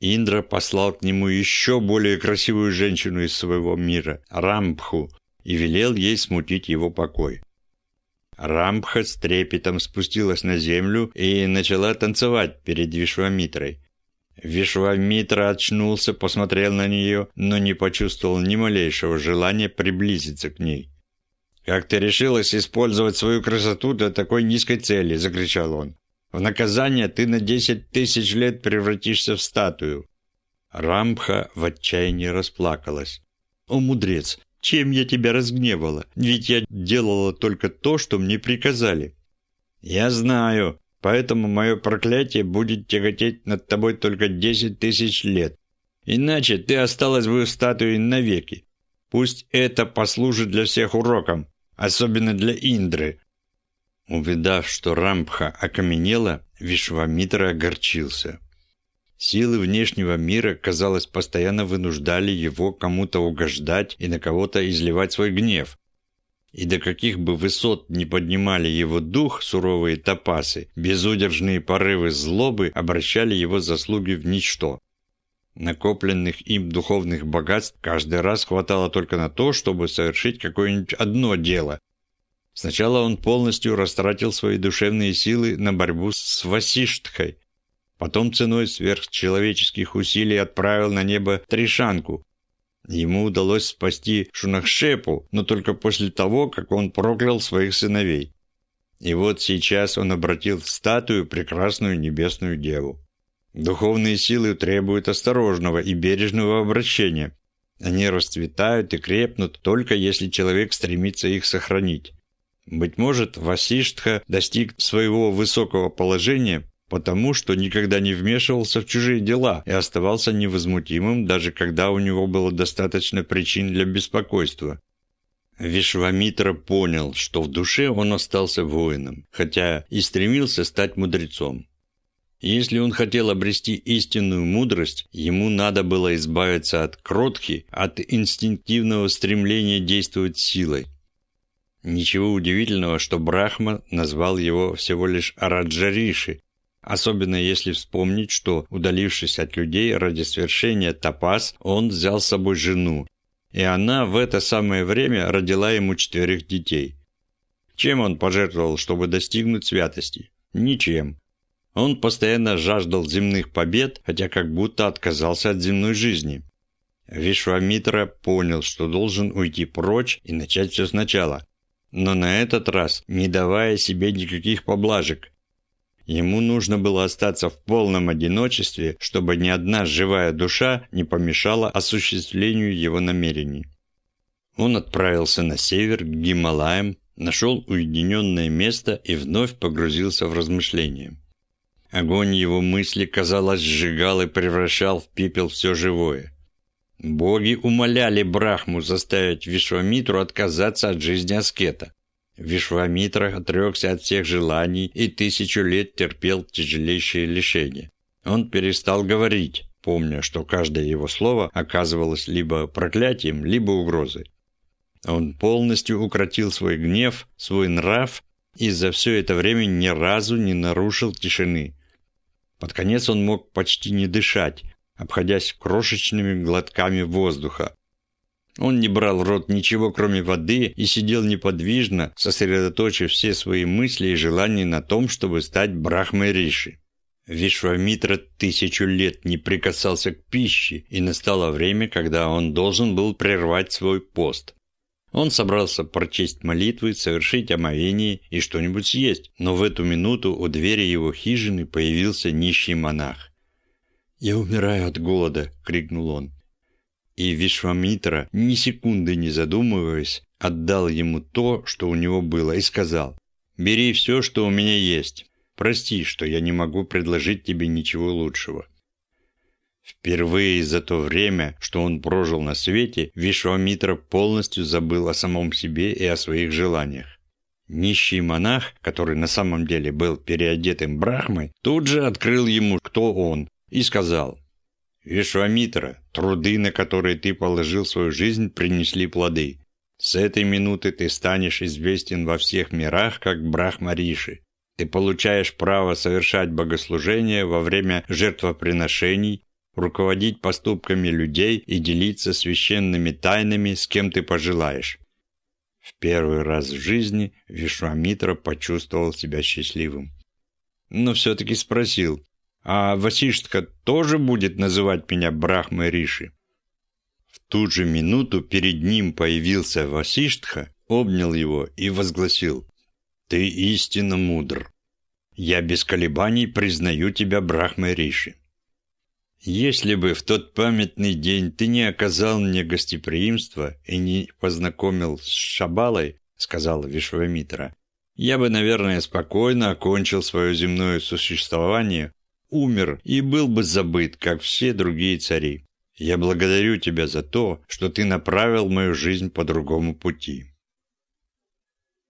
Индра послал к нему еще более красивую женщину из своего мира, Рамбху, и велел ей смутить его покой. Рамбха с трепетом спустилась на землю и начала танцевать перед Вишвамитрой. Вишвамитра очнулся, посмотрел на нее, но не почувствовал ни малейшего желания приблизиться к ней. «Как ты решилась использовать свою красоту для такой низкой цели?» – закричал он. «В наказание ты на десять тысяч лет превратишься в статую». Рамбха в отчаянии расплакалась. «О, мудрец, чем я тебя разгневала? Ведь я делала только то, что мне приказали». «Я знаю, поэтому мое проклятие будет тяготеть над тобой только десять тысяч лет. Иначе ты осталась бы в статуе навеки. Пусть это послужит для всех уроком, особенно для Индры». Увидав, что Рампха окаменела, Вишвамитра огорчился. Силы внешнего мира, казалось, постоянно вынуждали его кому-то угождать и на кого-то изливать свой гнев. И до каких бы высот не поднимали его дух суровые топасы, безудержные порывы злобы обращали его заслуги в ничто. Накопленных им духовных богатств каждый раз хватало только на то, чтобы совершить какое-нибудь одно дело. Сначала он полностью растратил свои душевные силы на борьбу с Васиштхой, Потом ценой сверхчеловеческих усилий отправил на небо Тришанку. Ему удалось спасти Шунахшепу, но только после того, как он проклял своих сыновей. И вот сейчас он обратил в статую прекрасную небесную деву. Духовные силы требуют осторожного и бережного обращения. Они расцветают и крепнут только если человек стремится их сохранить. Быть может, Васиштха достиг своего высокого положения потому что никогда не вмешивался в чужие дела и оставался невозмутимым, даже когда у него было достаточно причин для беспокойства. Вишвамитра понял, что в душе он остался воином, хотя и стремился стать мудрецом. Если он хотел обрести истинную мудрость, ему надо было избавиться от кротки, от инстинктивного стремления действовать силой. Ничего удивительного, что Брахма назвал его всего лишь Араджариши, Особенно если вспомнить, что, удалившись от людей ради свершения тапас, он взял с собой жену, и она в это самое время родила ему четверых детей. Чем он пожертвовал, чтобы достигнуть святости? Ничем. Он постоянно жаждал земных побед, хотя как будто отказался от земной жизни. Вишвамитра понял, что должен уйти прочь и начать все сначала. Но на этот раз не давая себе никаких поблажек, Ему нужно было остаться в полном одиночестве, чтобы ни одна живая душа не помешала осуществлению его намерений. Он отправился на север, к Гималаям, нашел уединенное место и вновь погрузился в размышления. Огонь его мысли, казалось, сжигал и превращал в пепел все живое. Боги умоляли Брахму заставить Вишвамитру отказаться от жизни аскета. Вишвамитра отрекся от всех желаний и тысячу лет терпел тяжелейшие лишения. Он перестал говорить, помня, что каждое его слово оказывалось либо проклятием, либо угрозой. Он полностью укротил свой гнев, свой нрав и за все это время ни разу не нарушил тишины. Под конец он мог почти не дышать, обходясь крошечными глотками воздуха, он не брал в рот ничего, кроме воды, и сидел неподвижно, сосредоточив все свои мысли и желания на том, чтобы стать Брахмой Риши. Вишвамитра тысячу лет не прикасался к пище, и настало время, когда он должен был прервать свой пост. Он собрался прочесть молитвы, совершить омовение и что-нибудь съесть, но в эту минуту у двери его хижины появился нищий монах. «Я умираю от голода!» — крикнул он. И Вишвамитра, ни секунды не задумываясь, отдал ему то, что у него было, и сказал, «Бери все, что у меня есть. Прости, что я не могу предложить тебе ничего лучшего». Впервые за то время, что он прожил на свете, Вишвамитра полностью забыл о самом себе и о своих желаниях. Нищий монах, который на самом деле был переодетым брахмой, тут же открыл ему, кто он, и сказал Вишвамитра, труды, на которые ты положил свою жизнь, принесли плоды. С этой минуты ты станешь известен во всех мирах, как Брахмариши. Ты получаешь право совершать богослужения во время жертвоприношений, руководить поступками людей и делиться священными тайнами с кем ты пожелаешь. В первый раз в жизни Вишвамитра почувствовал себя счастливым. Но все-таки спросил, а Васиштха тоже будет называть меня Брахмой Риши. В ту же минуту перед ним появился Васиштха, обнял его и возгласил «Ты истинно мудр. Я без колебаний признаю тебя Брахмой Риши. Если бы в тот памятный день ты не оказал мне гостеприимства и не познакомил с Шабалой, сказал Вишвамитра, я бы, наверное, спокойно окончил свое земное существование умер и был бы забыт, как все другие цари. Я благодарю тебя за то, что ты направил мою жизнь по другому пути.